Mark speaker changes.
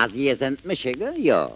Speaker 1: Als ihr sind Mischige, ja.